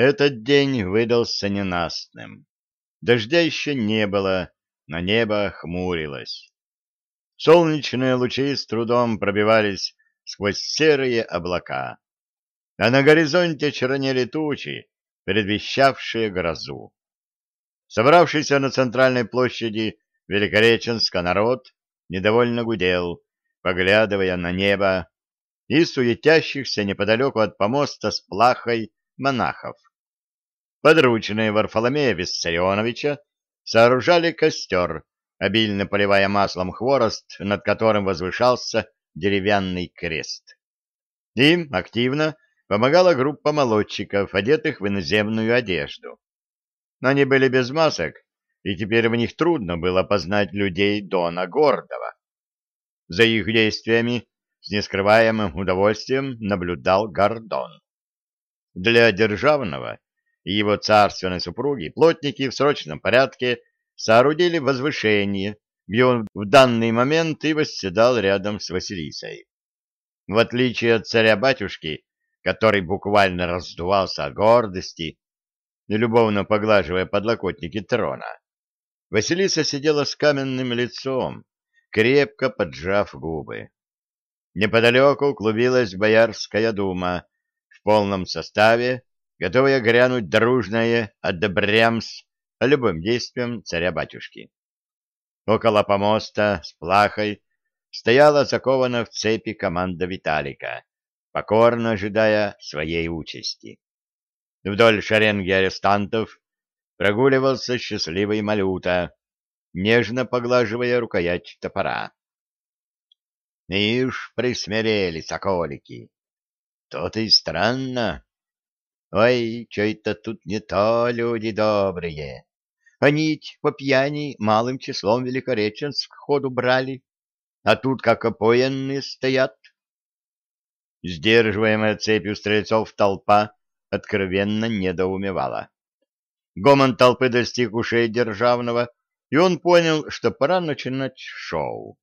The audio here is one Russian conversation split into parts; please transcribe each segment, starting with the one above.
Этот день выдался ненастным. Дождя еще не было, но небо хмурилось. Солнечные лучи с трудом пробивались сквозь серые облака, а на горизонте чернели тучи, предвещавшие грозу. Собравшийся на центральной площади Великореченска народ недовольно гудел, поглядывая на небо и суетящихся неподалеку от помоста с плахой монахов. Подручные Варфоломея Виссарионовича сооружали костер, обильно поливая маслом хворост, над которым возвышался деревянный крест. Им активно помогала группа молодчиков, одетых в иноземную одежду. Они были без масок, и теперь в них трудно было познать людей Дона Гордова. За их действиями с нескрываемым удовольствием наблюдал Гордон. Для Державного и его царственной супруги плотники в срочном порядке соорудили возвышение, где он в данный момент и восседал рядом с Василисой. В отличие от царя-батюшки, который буквально раздувался от гордости, любовно поглаживая подлокотники трона, Василиса сидела с каменным лицом, крепко поджав губы. Неподалеку клубилась Боярская дума в полном составе, готовая грянуть дружное «одобрямс» любым действием царя-батюшки. Около помоста с плахой стояла закована в цепи команда Виталика, покорно ожидая своей участи. Вдоль шеренги арестантов прогуливался счастливый Малюта, нежно поглаживая рукоять топора. Ишь, присмирели соколики. То-то и странно. Ой, что это тут не то, люди добрые. Они по пьяни малым числом Великореченск ходу брали, а тут как опоенные стоят. Сдерживаемая цепью стрельцов толпа откровенно недоумевала. Гомон толпы достиг ушей Державного, и он понял, что пора начинать шоу.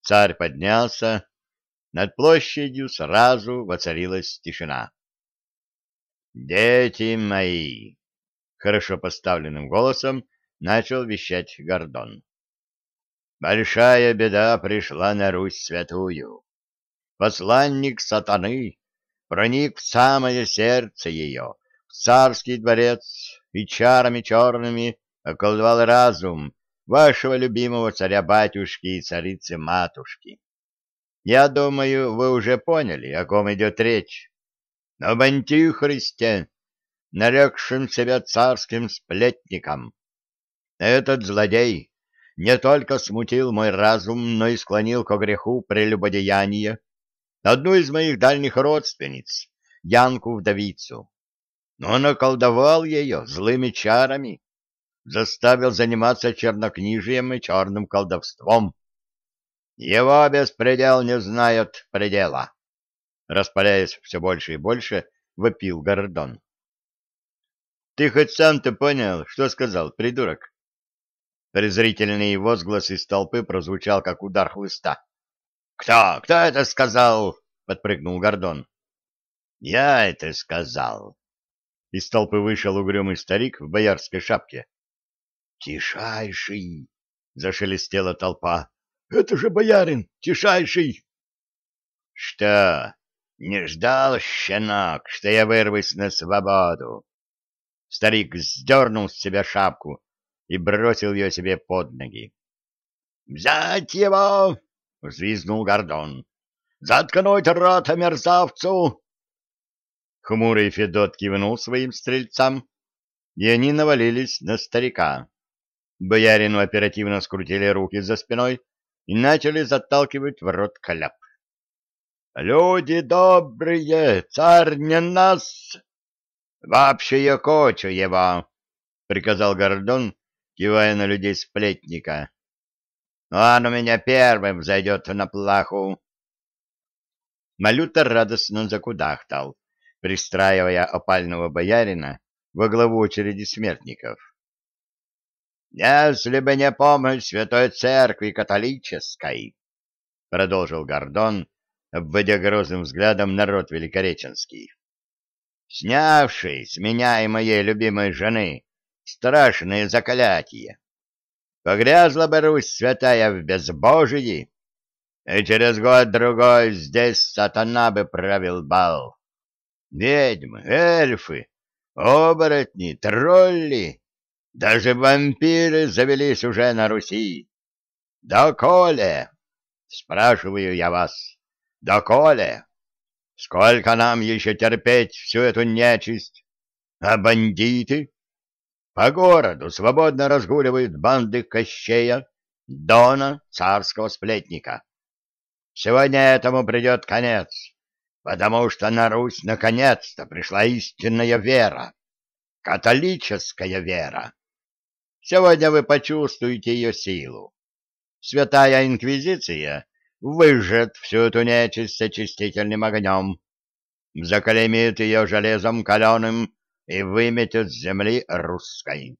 Царь поднялся, над площадью сразу воцарилась тишина. «Дети мои!» — хорошо поставленным голосом начал вещать Гордон. «Большая беда пришла на Русь святую. Посланник сатаны проник в самое сердце ее, в царский дворец, и чарами черными околдовал разум вашего любимого царя-батюшки и царицы-матушки. Я думаю, вы уже поняли, о ком идет речь. Об антихристе, нарекшем себя царским сплетником. Этот злодей не только смутил мой разум, но и склонил ко греху прелюбодеяния одну из моих дальних родственниц, Янку-вдовицу. Он околдовал ее злыми чарами, заставил заниматься чернокнижием и черным колдовством. Его беспредел не знает предела. Распаляясь все больше и больше, вопил Гордон. — Ты хоть сам-то понял, что сказал, придурок? Презрительный возглас из толпы прозвучал, как удар хлыста. — Кто? Кто это сказал? — подпрыгнул Гордон. — Я это сказал, из толпы вышел угрюмый старик в боярской шапке. «Тишайший!» — зашелестела толпа. «Это же боярин! Тишайший!» «Что, не ждал, щенок, что я вырвусь на свободу?» Старик сдернул с себя шапку и бросил ее себе под ноги. «Взять его!» — взвизгнул Гордон. «Заткнуть рот мерзавцу!» Хмурый Федот кивнул своим стрельцам, и они навалились на старика. Боярину оперативно скрутили руки за спиной и начали заталкивать в рот кляп. «Люди добрые, царь не нас!» «Вообще я кочу его!» — приказал Гордон, кивая на людей сплетника. «Он у меня первым зайдет на плаху!» Малюта радостно закудахтал пристраивая опального боярина во главу очереди смертников. «Если бы не помощь Святой Церкви католической», — продолжил Гордон, обводя грозным взглядом народ великореченский, снявший с меня и моей любимой жены страшные заклятия. Погрязла бы Русь святая в безбожии, и через год-другой здесь сатана бы правил бал. Ведьмы, эльфы, оборотни, тролли, даже вампиры завелись уже на Руси. Доколе? Спрашиваю я вас. Доколе? Сколько нам еще терпеть всю эту нечисть? А бандиты? По городу свободно разгуливают банды Кощея, Дона, царского сплетника. Сегодня этому придет конец, потому что на Русь наконец-то пришла истинная вера, католическая вера. Сегодня вы почувствуете ее силу. Святая Инквизиция выжжет всю эту нечисть с очистительным огнем, заклеймит ее железом каленым и выметет с земли русской.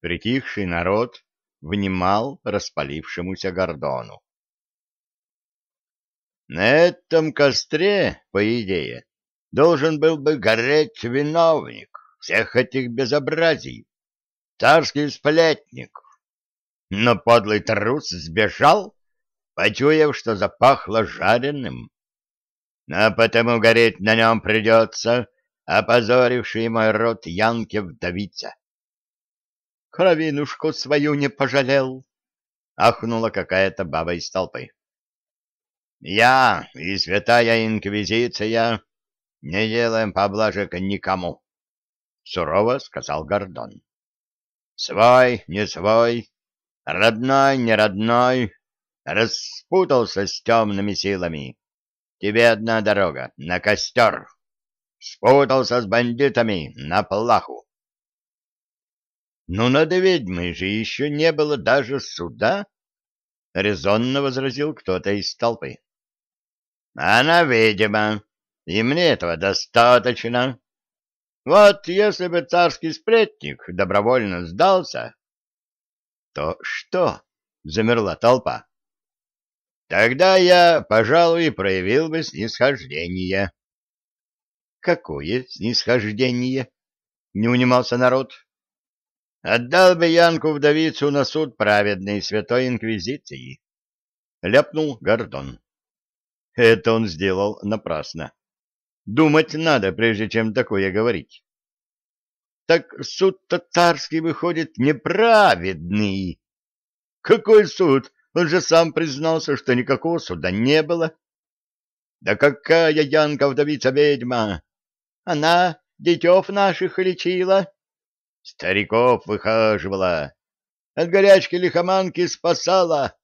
Притихший народ внимал распалившемуся Гордону. На этом костре, по идее, должен был бы гореть виновник всех этих безобразий, царский сплетник. Но подлый трус сбежал, почуяв, что запахло жареным. А потому гореть на нем придется, опозоривший мой род Янке вдовица. Кровинушку свою не пожалел, — ахнула какая-то баба из толпы. Я и святая инквизиция не делаем поблажек никому, — сурово сказал Гордон. Свой, не свой, родной, не родной, распутался с темными силами. Тебе одна дорога — на костер. Спутался с бандитами на плаху. Ну, над ведьмой же еще не было даже суда, — резонно возразил кто-то из толпы. Она ведьма, и мне этого достаточно. Вот если бы царский сплетник добровольно сдался, то что? Замерла толпа. Тогда я, пожалуй, проявил бы снисхождение. Какое снисхождение? Не унимался народ. Отдал бы Янку-вдовицу на суд праведной святой инквизиции. Ляпнул Гордон. Это он сделал напрасно. Думать надо, прежде чем такое говорить. Так суд-то царский выходит неправедный. Какой суд? Он же сам признался, что никакого суда не было. Да какая Янка вдовица-ведьма! Она детев наших лечила, стариков выхаживала, от горячки лихоманки спасала.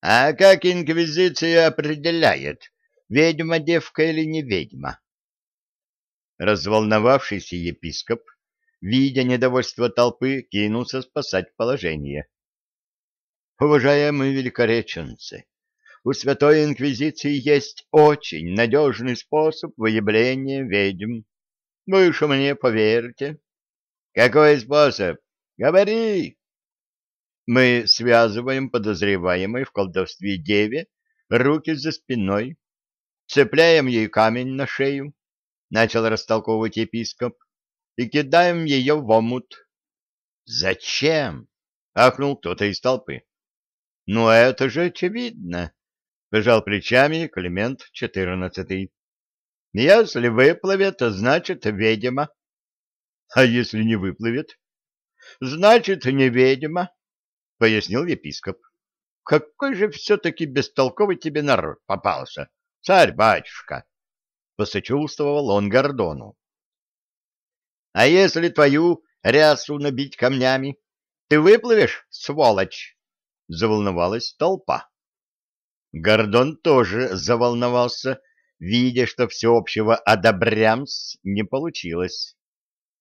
А как инквизиция определяет, ведьма девка или не ведьма. Разволновавшийся епископ, видя недовольство толпы, кинулся спасать положение. Уважаемые великореченцы, у Святой Инквизиции есть очень надежный способ выявления ведьм. Вы уж мне поверьте. Какой способ? Говори! Мы связываем подозреваемой в колдовстве деве руки за спиной, цепляем ей камень на шею, — начал растолковывать епископ, — и кидаем ее в омут. — Зачем? — ахнул кто-то из толпы. — Ну, это же очевидно, — пожал плечами Климент XIV. — Если выплывет, значит ведьма. — А если не выплывет? — Значит, не ведьма, — пояснил епископ. — Какой же все-таки бестолковый тебе народ попался! — Царь-батюшка! — посочувствовал он Гордону. — А если твою рясу набить камнями, ты выплывешь, сволочь? — заволновалась толпа. Гордон тоже заволновался, видя, что всеобщего одобрямс не получилось.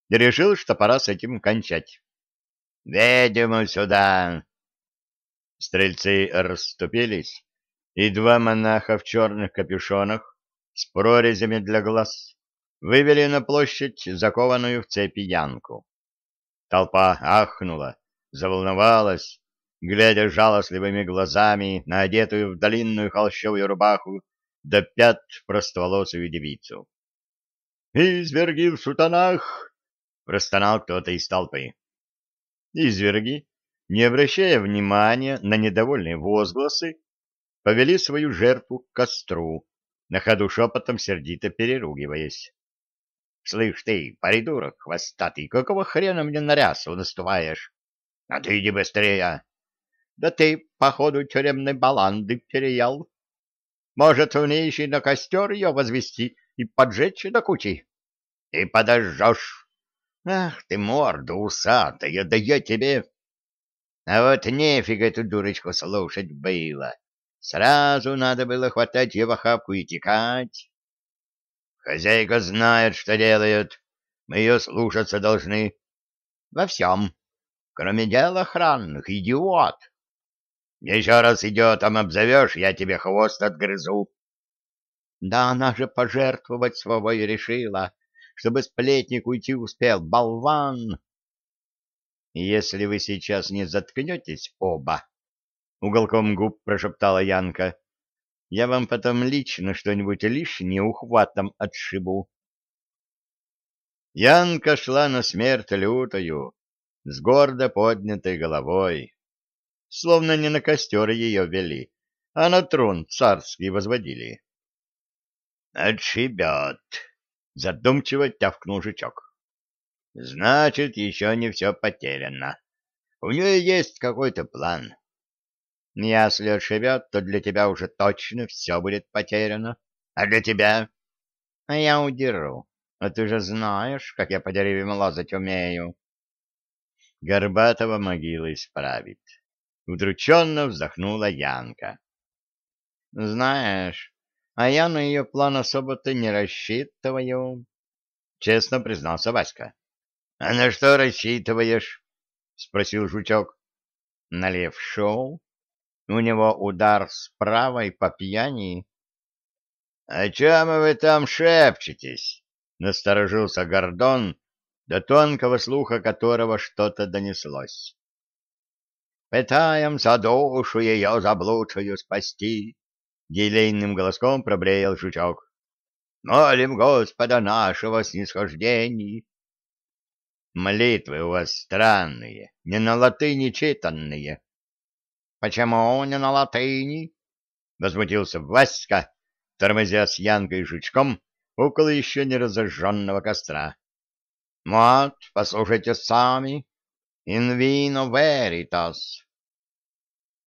Решил, что пора с этим кончать. — Ведьму сюда! Стрельцы расступились, и два монаха в черных капюшонах с прорезями для глаз вывели на площадь закованную в цепи Янку. Толпа ахнула, заволновалась, глядя жалостливыми глазами на одетую в длинную холщовую рубаху до пят простоволосую девицу. «Изверги в сутанах!» — простонал кто-то из толпы. Изверги, не обращая внимания на недовольные возгласы, повели свою жертву к костру, на ходу шепотом сердито переругиваясь. — Слышь ты, придурок хвостатый, какого хрена мне на рясу наступаешь? — А ты иди быстрее! — Да ты, походу, тюремной баланды переел. Может, умеешь и на костер ее возвести и поджечь до кучи? И подожжешь. Ах ты, морда усатая, да я тебе... А вот нефига эту дурочку слушать было. Сразу надо было хватать ее в охапку и текать. Хозяйка знает, что делает. Мы ее слушаться должны. Во всем. Кроме дел охранных, идиот. Еще раз идиотом обзовешь, я тебе хвост отгрызу. Да она же пожертвовать свобой решила, чтобы сплетник уйти успел, болван. Если вы сейчас не заткнетесь оба, — уголком губ прошептала Янка, — я вам потом лично что-нибудь лишнее ухватом отшибу. Янка шла на смерть лютою, с гордо поднятой головой словно не на костер ее вели, а на трон царский возводили. — Отшибет! — задумчиво тявкнул жучок. — Значит, еще не все потеряно. У нее есть какой-то план. Если отшибет, то для тебя уже точно все будет потеряно. А для тебя? А я удеру. А ты же знаешь, как я по деревьям лазать умею. Горбатого могила исправит. Удрученно вздохнула Янка. «Знаешь, а я на ее план особо-то не рассчитываю», — честно признался Васька. «А на что рассчитываешь?» — спросил жучок. «На левшу. У него удар справа и по пьяни». «О чем вы там шепчетесь?» — насторожился Гордон, до тонкого слуха которого что-то донеслось. Пытаемся душу ее заблудшую спасти, — елейным голоском проблеял жучок. Молим Господа нашего снисхождений. Молитвы у вас странные, не на латыни читанные. — Почему не на латыни? — возмутился Васька, тормозя с Янкой и жучком около еще не разожженного костра. — Вот, послушайте сами. In vino veritas.